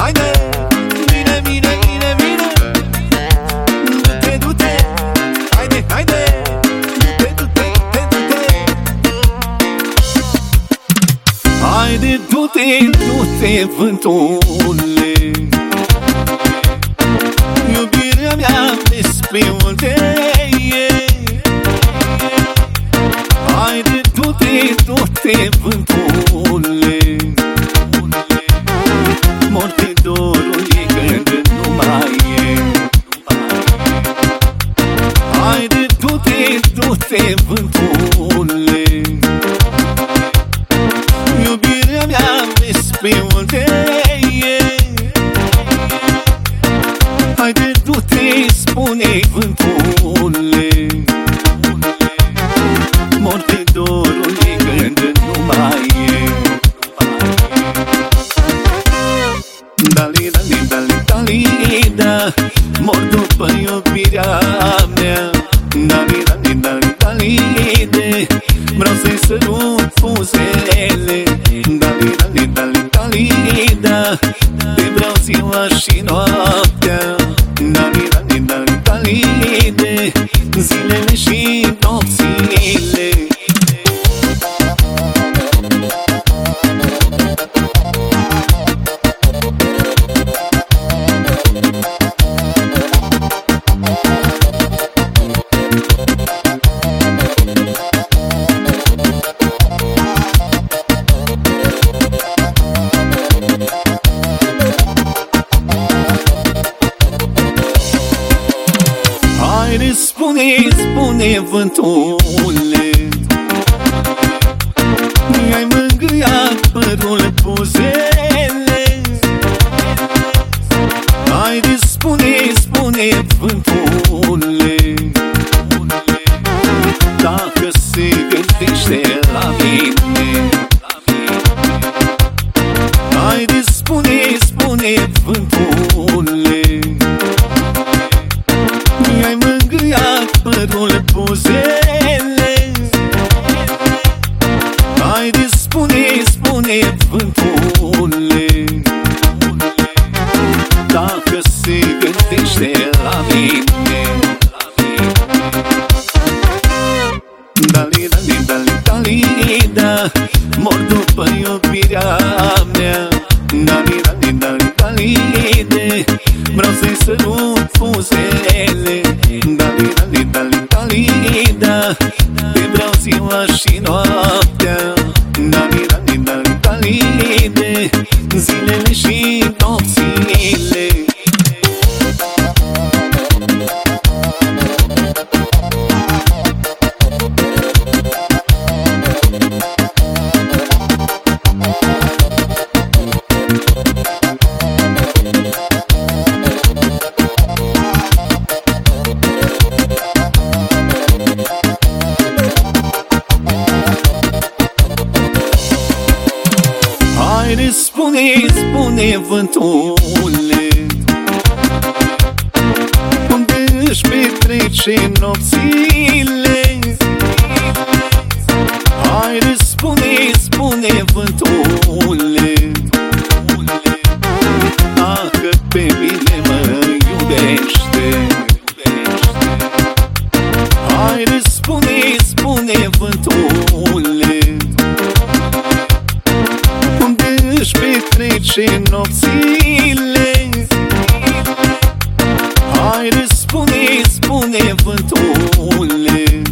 haide Vine, vine, vine, vine! Du-te, du-te! Haide, haide! Du-te, du-te, du-te, du-te! Haide, du-te, du-te, vântule! Iubirea mea despre unde e! Haide, du-te, du-te, vântule du-te, du-te, vântule Iubirea mea despre unde e? Haide, du-te, spune vântule Mor de dorul ei când nu mai e. Dali, dali, dali, dali, da. Mor după iubirea mea Dali, dali, dali, dali, de Vreau să-i sărut buzele Dali, dali, dali, dali, da Te vreau ziua și noaptea Dali, dali, dali, dali, de Zilele și spune, spune vântule. Mi-ai mângâiat părul buzele spune vântule Dacă se gândește la mine. Dali, dali, dali, dali, da Mor după iubirea mea. Dali, dali, dali, dali, de Vreau să-i sărut buzele Dali, dali, dali, dali, da Te vreau ziua și noaptea Haide, spune, spune vântule Unde își petrece nopțile. Haide, spune, spune vântule petrece nopțile. Haide, spune, spune vântule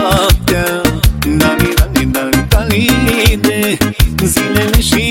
noaptea Dali, dali, dali, dali, de Zilele și